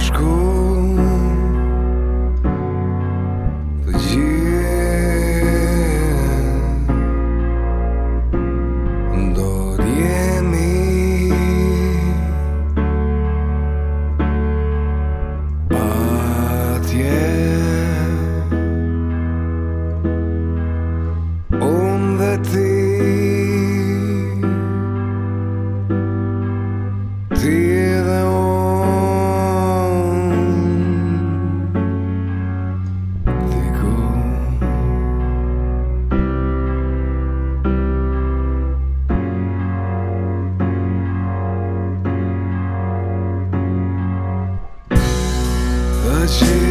school 的起。